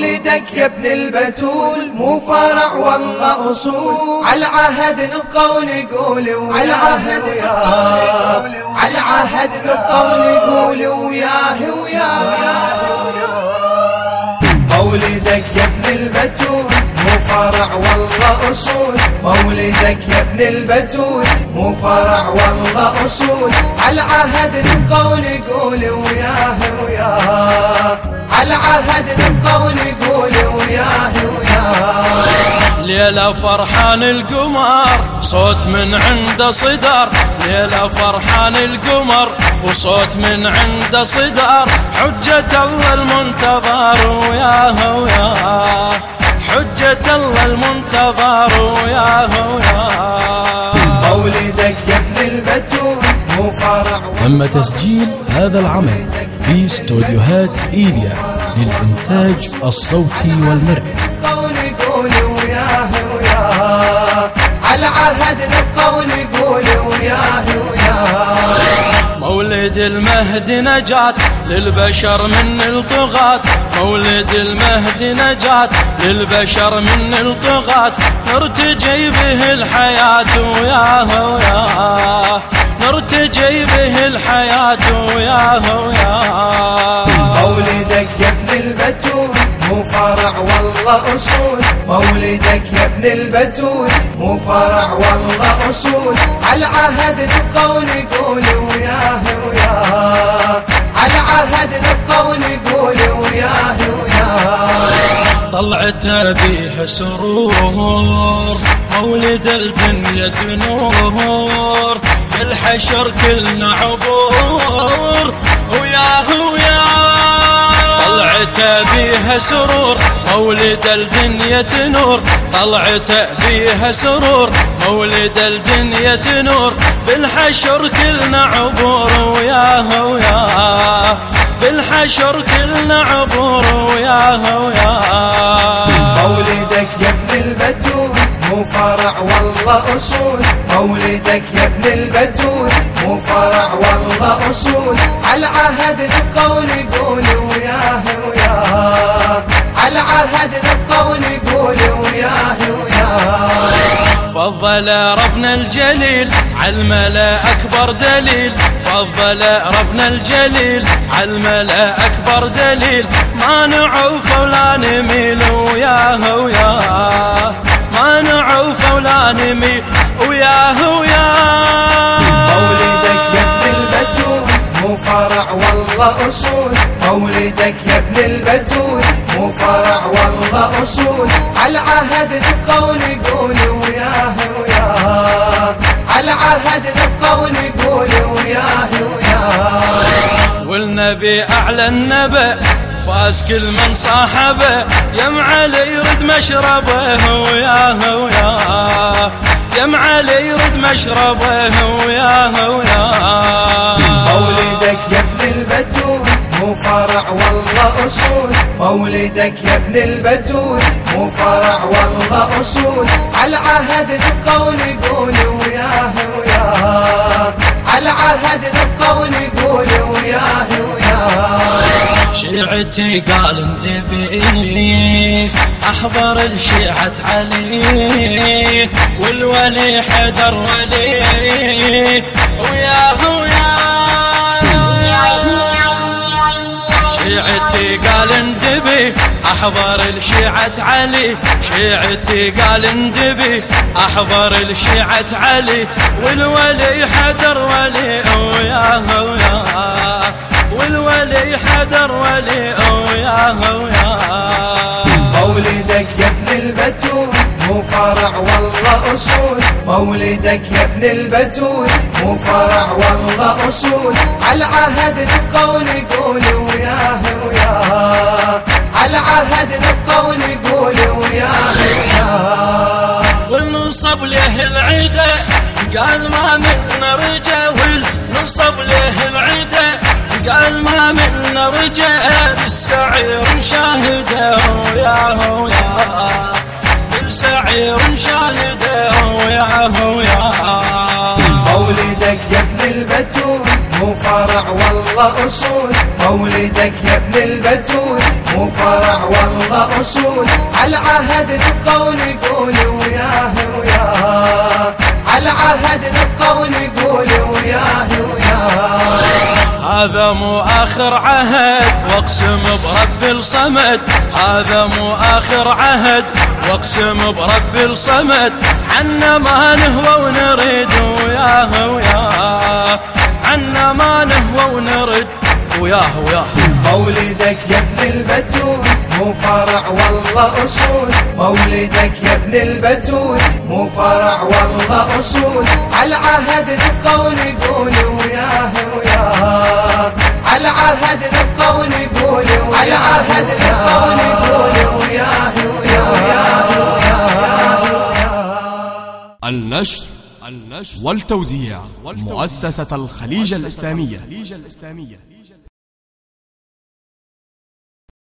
مولدك يا ابن البتول مو فرع والله أصول. على عهد نبقى ونقول على عهد يا على عهد نبقى ونقول وياه وياه. مولدك يا ابن البتول مو فرع والله أصول. مولدك يا ابن البتول مو فرع والله أصول. على عهد نبقى ونقول وياه وياه. على عهد نبقى ونقول وياه وياه ليلة فرحان القمر صوت من عنده صدر. ليلة فرحان القمر وصوت من عنده صدر. حجة الله المنتظر وياه وياه حجة الله المنتظر وياه وياه مولدك يا ابن البتول مو فرع تم تسجيل هذا العمل في استوديوهات إيليا. للإنتاج الصوتي والمرئي. نبقى ونقول وياه وياه. على عهد نبقى ونقول وياه وياه. مولد المهد نجاة للبشر من الطغاة. مولد المهد نجاة للبشر من الطغاة. نرتجي به الحياة وياه وياه. نرتجي به الحياة وياه وياه. مولدك يا ابن البتول مو فرع والله أصول. مولدك يا ابن البتول مو فرع والله أصول. على عهد نبقى ونقول وياه وياه. على عهد نبقى ونقول وياه وياه. طلعت بيها سرور مولد الدنيا نور بالحشر كلنا عبور. وياه وياه طلعت بيها سرور مولد الدنيا نور طلعت بيها سرور مولد الدنيا نور بالحشر كلنا عبور وياه وياه بالحشر كلنا عبور وياه وياه مولدك يا ابن البتول مو فرع والله أصول. مولدك يا ابن البتول. مو فرع والله أصول على عهد نبقى ونقول وياه وياه على عهد نبقى ونقول وياه وياه فضل ربنا الجليل عالملا أكبر دليل. فضل ربنا الجليل عالملا أكبر دليل. ما نعوف ولا نميل وياه وياه ما نعوف ولا نميل وياه وياه والله أصول. مولدك يا ابن البتول. مو فرع والله أصول. على عهد نبقى ونقول وياه وياه. على عهد نبقى ونقول وياه وياه. والنبي أعلى النبأ. فاز كل من صاحبه. يم علي يرد مشربه وياه وياه. يم علي يرد مشربه وياه وياه. فرع والله أصول. مولدك يا ابن البتول. مو فرع والله أصول. على عهد نبقى ونقول وياه وياه على عهد نبقى ونقول وياه وياه شيعتي قال انتبه أحضر الشيعة علي. والولي حدر ولي وياه وياه أحضر الشيعة علي شيعتي قال اندبي. أحضر الشيعة علي والولي حدر ولي وياه وياه والولي حدر ولي وياه وياه مولدك يا ابن البتول مو فرع والله أصول. مولدك يا ابن البتول مو فرع والله أصول. على عهد نبقى ونقول وياه وياه. على عهد نبقى ونقول وياه وياه والنصب له العيدة قال ما من رجا والنصب له العيدة قال ما من رجا بالسعير مشاهده وياه وياه بالسعير مشاهده وياه وياه فرع والله أصول. مولدك يا ابن البتول. مو فرع والله أصول. على العهد نبقى ونقول وياه وياه. على العهد نبقى ونقول وياه وياه. هذا مو آخر عهد واقسم برب الصمد. هذا مو آخر عهد واقسم برب الصمد. عنا ما نهوى ونريد وياه وياه. عنا ما نهوى ونرد. وياه وياه. مولدك يا ابن البتول مو فرع والله أصول. مولدك يا ابن البتول مو فرع والله أصول. على العهد نبقى ونقول وياه وياه. على العهد نبقى ونقول على العهد نبقى ونقول وياه وياه. النشر والتوزيع مؤسسة الخليج الإسلامية.